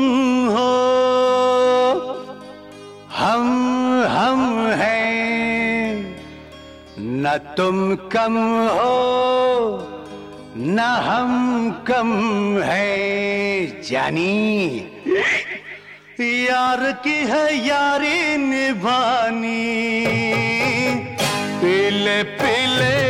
तुम हो। हम हम हैं। न तुम कम हो, न हम कम है। जानी, यार की है यारी निभानी। पीले पीले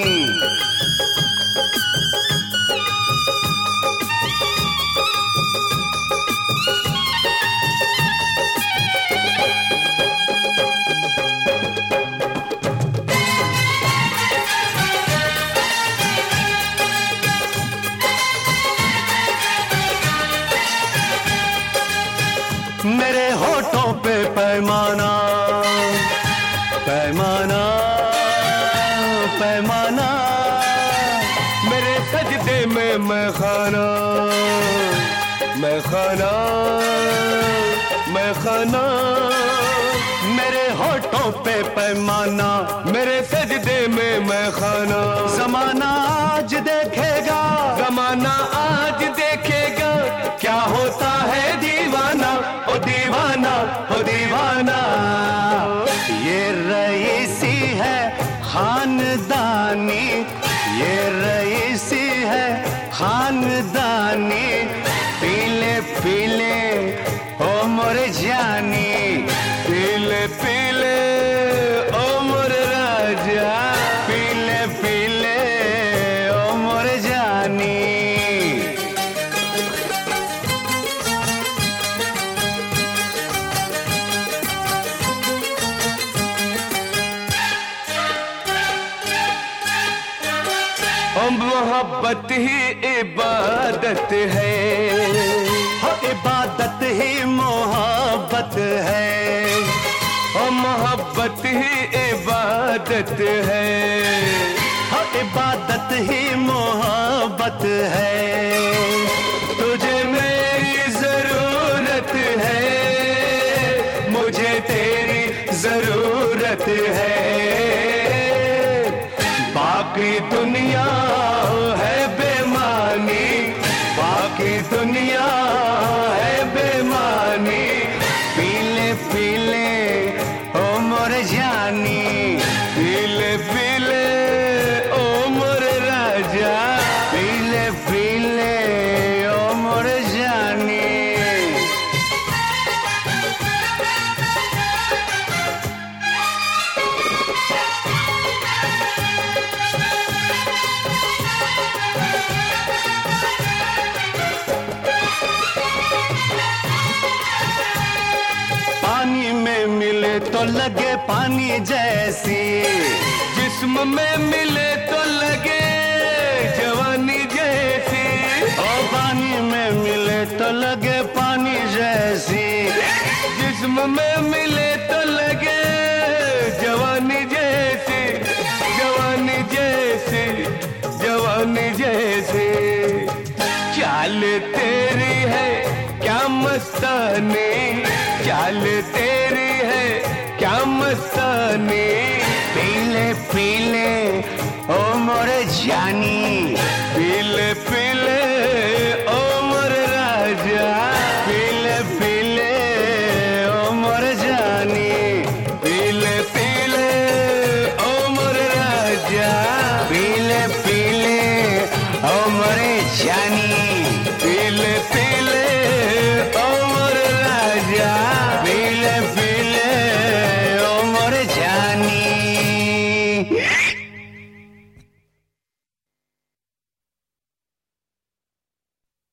पैमाना पैमाना पैमाना। मेरे सजदे में मैं खाना मैं खाना मैं खाना। मेरे होठों पे पैमाना, मेरे सजदे में मैं खाना। जमाना आज देखेगा, जमाना आज दीवाना, हो दीवाना। ये रईसी है खानदानी, ये रईसी है खानदानी। पीले पीले, ओ मोर जानी पीले पीले। ओ मोहब्बत ही इबादत है। इबादत ही मोहब्बत है। हम मोहब्बत ही इबादत है। हो इबादत ही मोहब्बत है। बाकी दुनिया। तो लगे पानी जैसी। जिस्म में मिले तो लगे जवानी जैसी। ओ, पानी में मिले तो लगे पानी जैसी। जिस्म में मिले तो लगे जवानी जैसी। जवानी जैसी जवानी जैसी। चाल तेरी है क्या मस्तानी? चाल तेरी मस्ताने पीले पीले ओ मोरे जानी। पीले पीले ओ मोरे राजा। पीले पीले